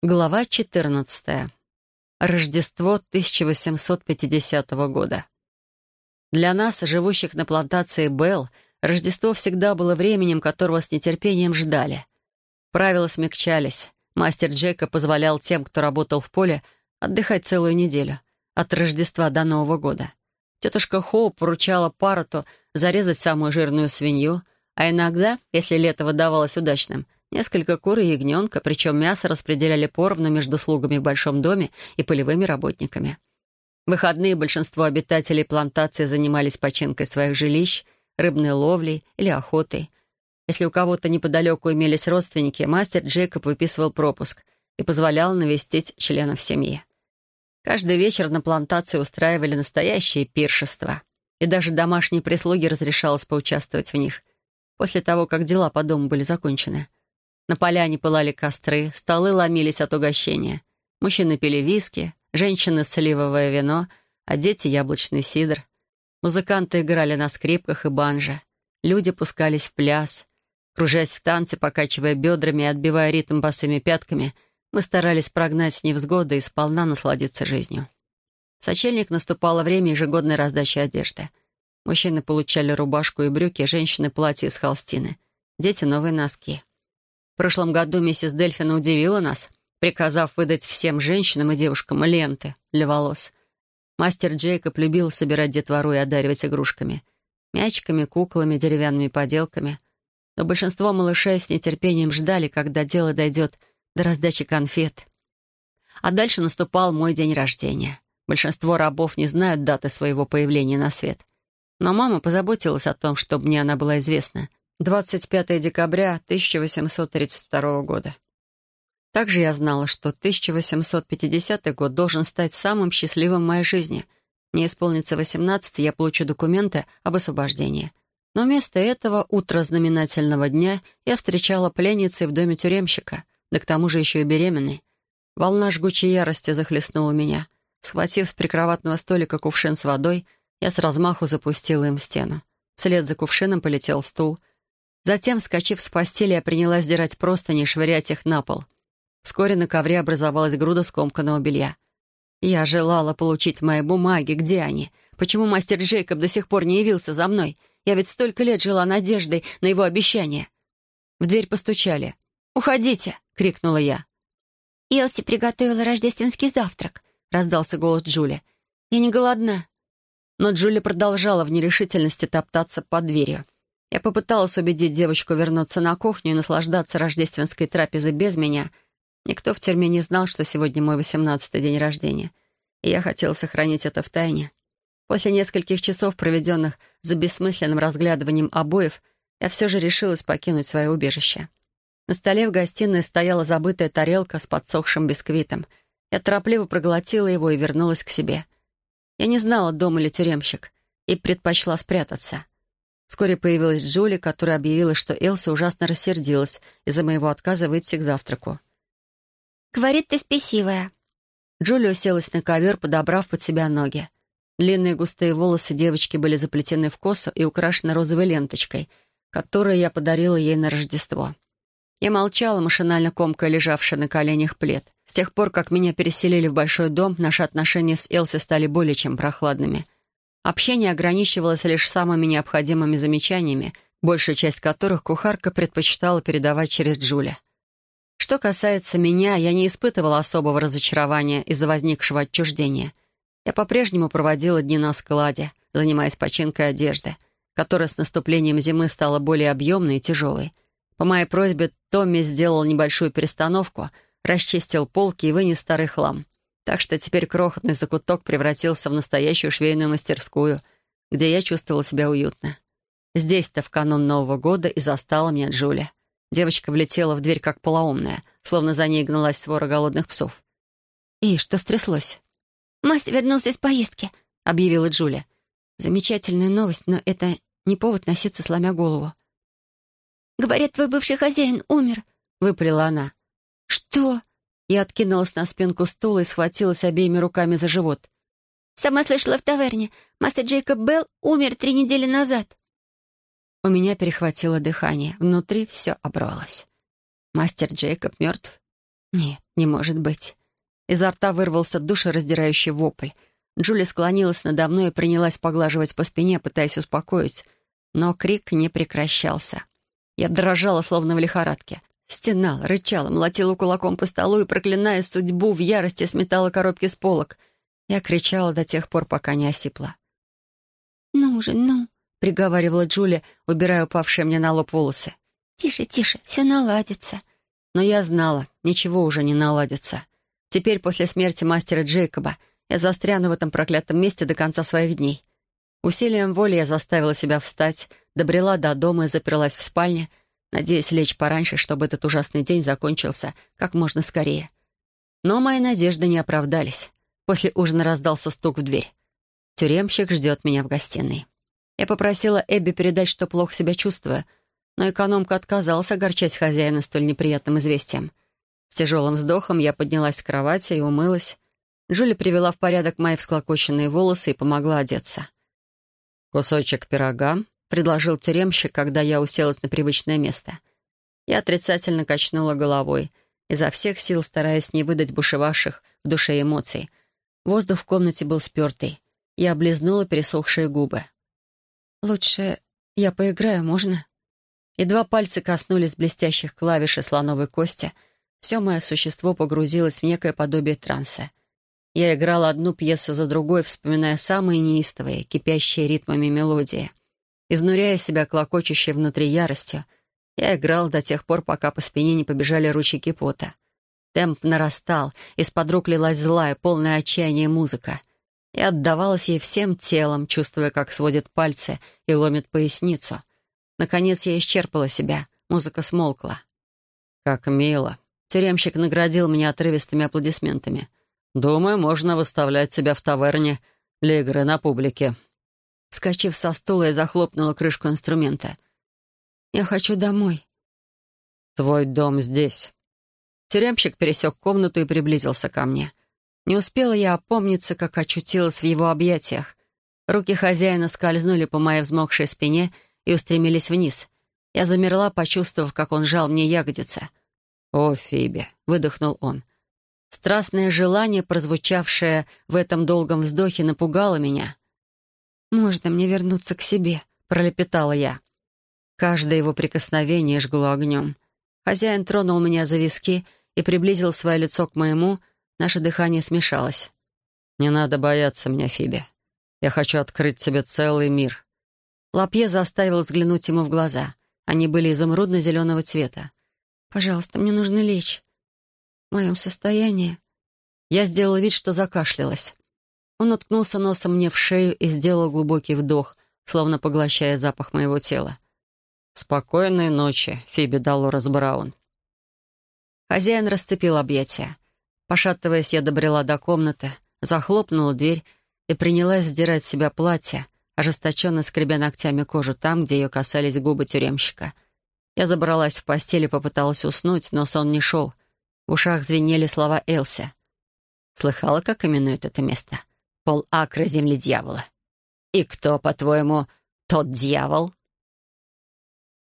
Глава 14. Рождество 1850 года. Для нас, живущих на плантации Белл, Рождество всегда было временем, которого с нетерпением ждали. Правила смягчались. Мастер Джека позволял тем, кто работал в поле, отдыхать целую неделю, от Рождества до Нового года. Тетушка Хоуп поручала Пароту зарезать самую жирную свинью, а иногда, если лето выдавалось удачным — Несколько кур и ягненка, причем мясо распределяли поровну между слугами в большом доме и полевыми работниками. В выходные большинство обитателей плантации занимались починкой своих жилищ, рыбной ловлей или охотой. Если у кого-то неподалеку имелись родственники, мастер Джейкоб выписывал пропуск и позволял навестить членов семьи. Каждый вечер на плантации устраивали настоящие пиршества, и даже домашней прислуге разрешалось поучаствовать в них, после того, как дела по дому были закончены. На поляне пылали костры, столы ломились от угощения. Мужчины пили виски, женщины — сливовое вино, а дети — яблочный сидр. Музыканты играли на скрипках и банже. Люди пускались в пляс. Кружась в танце, покачивая бедрами и отбивая ритм босыми пятками, мы старались прогнать невзгоды и сполна насладиться жизнью. В сочельник наступало время ежегодной раздачи одежды. Мужчины получали рубашку и брюки, женщины — платья из холстины, дети — новые носки. В прошлом году миссис Дельфина удивила нас, приказав выдать всем женщинам и девушкам ленты для волос. Мастер Джейкоб любил собирать детвору и одаривать игрушками. Мячиками, куклами, деревянными поделками. Но большинство малышей с нетерпением ждали, когда дело дойдет до раздачи конфет. А дальше наступал мой день рождения. Большинство рабов не знают даты своего появления на свет. Но мама позаботилась о том, чтобы мне она была известна. 25 декабря 1832 года. Также я знала, что 1850 год должен стать самым счастливым в моей жизни. Мне исполнится 18, я получу документы об освобождении. Но вместо этого утро знаменательного дня я встречала пленницей в доме тюремщика, да к тому же еще и беременной. Волна жгучей ярости захлестнула меня. Схватив с прикроватного столика кувшин с водой, я с размаху запустила им в стену. Вслед за кувшином полетел стул — Затем, вскочив с постели, я принялась сдирать простыни и швырять их на пол. Вскоре на ковре образовалась груда скомканного белья. Я желала получить мои бумаги. Где они? Почему мастер Джейкоб до сих пор не явился за мной? Я ведь столько лет жила надеждой на его обещание. В дверь постучали. «Уходите!» — крикнула я. «Элси приготовила рождественский завтрак», — раздался голос Джули. «Я не голодна». Но Джули продолжала в нерешительности топтаться под дверью. Я попыталась убедить девочку вернуться на кухню и наслаждаться рождественской трапезой без меня. Никто в тюрьме не знал, что сегодня мой восемнадцатый день рождения. И я хотела сохранить это в тайне. После нескольких часов, проведенных за бессмысленным разглядыванием обоев, я все же решилась покинуть свое убежище. На столе в гостиной стояла забытая тарелка с подсохшим бисквитом. Я торопливо проглотила его и вернулась к себе. Я не знала, дом или тюремщик, и предпочла спрятаться — Вскоре появилась Джули, которая объявила, что Элса ужасно рассердилась из-за моего отказа выйти к завтраку. «Говорит, ты спесивая». Джули уселась на ковер, подобрав под себя ноги. Длинные густые волосы девочки были заплетены в косу и украшены розовой ленточкой, которую я подарила ей на Рождество. Я молчала, машинально комкая лежавшая на коленях плед. С тех пор, как меня переселили в большой дом, наши отношения с Элси стали более чем прохладными — Общение ограничивалось лишь самыми необходимыми замечаниями, большую часть которых кухарка предпочитала передавать через Джуля. Что касается меня, я не испытывала особого разочарования из-за возникшего отчуждения. Я по-прежнему проводила дни на складе, занимаясь починкой одежды, которая с наступлением зимы стала более объемной и тяжелой. По моей просьбе Томми сделал небольшую перестановку, расчистил полки и вынес старый хлам — так что теперь крохотный закуток превратился в настоящую швейную мастерскую, где я чувствовала себя уютно. Здесь-то в канун Нового года и застала меня Джулия. Девочка влетела в дверь как полоумная, словно за ней гналась свора голодных псов. «И что стряслось?» «Мастер вернулся из поездки», — объявила Джулия. «Замечательная новость, но это не повод носиться, сломя голову». «Говорят, твой бывший хозяин умер», — выпалила она. «Что?» Я откинулась на спинку стула и схватилась обеими руками за живот. «Сама слышала в таверне. Мастер Джейкоб Белл умер три недели назад». У меня перехватило дыхание. Внутри все оборвалось. Мастер Джейкоб мертв. Нет, не может быть. Изо рта вырвался душераздирающий вопль. Джули склонилась надо мной и принялась поглаживать по спине, пытаясь успокоить. Но крик не прекращался. Я дрожала, словно в лихорадке. Стенала, рычала, молотила кулаком по столу и, проклиная судьбу, в ярости сметала коробки с полок. Я кричала до тех пор, пока не осипла. «Ну же, ну!» — приговаривала Джулия, убирая упавшие мне на лоб волосы. «Тише, тише, все наладится». Но я знала, ничего уже не наладится. Теперь, после смерти мастера Джейкоба, я застряну в этом проклятом месте до конца своих дней. Усилием воли я заставила себя встать, добрела до дома и заперлась в спальне, надеясь лечь пораньше, чтобы этот ужасный день закончился как можно скорее. Но мои надежды не оправдались. После ужина раздался стук в дверь. Тюремщик ждет меня в гостиной. Я попросила Эбби передать, что плохо себя чувствую, но экономка отказалась огорчать хозяина столь неприятным известием. С тяжелым вздохом я поднялась с кровати и умылась. Джули привела в порядок мои всклокоченные волосы и помогла одеться. «Кусочек пирога», — предложил тюремщик, когда я уселась на привычное место. Я отрицательно качнула головой, изо всех сил стараясь не выдать бушевавших в душе эмоций. Воздух в комнате был спертый. Я облизнула пересохшие губы. «Лучше я поиграю, можно?» Едва пальцы коснулись блестящих клавиш и слоновой кости, все мое существо погрузилось в некое подобие транса. Я играла одну пьесу за другой, вспоминая самые неистовые, кипящие ритмами мелодии. Изнуряя себя клокочущей внутри яростью, я играл до тех пор, пока по спине не побежали ручейки пота. Темп нарастал, из-под рук лилась злая, полная отчаяния музыка. Я отдавалась ей всем телом, чувствуя, как сводит пальцы и ломит поясницу. Наконец я исчерпала себя, музыка смолкла. «Как мило!» Тюремщик наградил меня отрывистыми аплодисментами. Думаю, можно выставлять себя в таверне для игры на публике». Скачив со стула, я захлопнула крышку инструмента. «Я хочу домой». «Твой дом здесь». Тюремщик пересек комнату и приблизился ко мне. Не успела я опомниться, как очутилась в его объятиях. Руки хозяина скользнули по моей взмокшей спине и устремились вниз. Я замерла, почувствовав, как он жал мне ягодицы. «О, Фиби!» — выдохнул он. Страстное желание, прозвучавшее в этом долгом вздохе, напугало меня. «Можно мне вернуться к себе?» — пролепетала я. Каждое его прикосновение жгло огнем. Хозяин тронул меня за виски и приблизил свое лицо к моему, наше дыхание смешалось. «Не надо бояться меня, Фиби. Я хочу открыть тебе целый мир». Лапье заставил взглянуть ему в глаза. Они были изумрудно-зеленого цвета. «Пожалуйста, мне нужно лечь в моем состоянии...» Я сделала вид, что закашлялась. Он уткнулся носом мне в шею и сделал глубокий вдох, словно поглощая запах моего тела. «Спокойной ночи, Фиби Долорес Браун». Хозяин расцепил объятия. Пошатываясь, я добрела до комнаты, захлопнула дверь и принялась сдирать с себя платье, ожесточенно скребя ногтями кожу там, где ее касались губы тюремщика. Я забралась в постель и попыталась уснуть, но сон не шел. В ушах звенели слова Элси. Слыхала, как именуют это место? Пол акра земли дьявола. И кто, по-твоему, тот дьявол?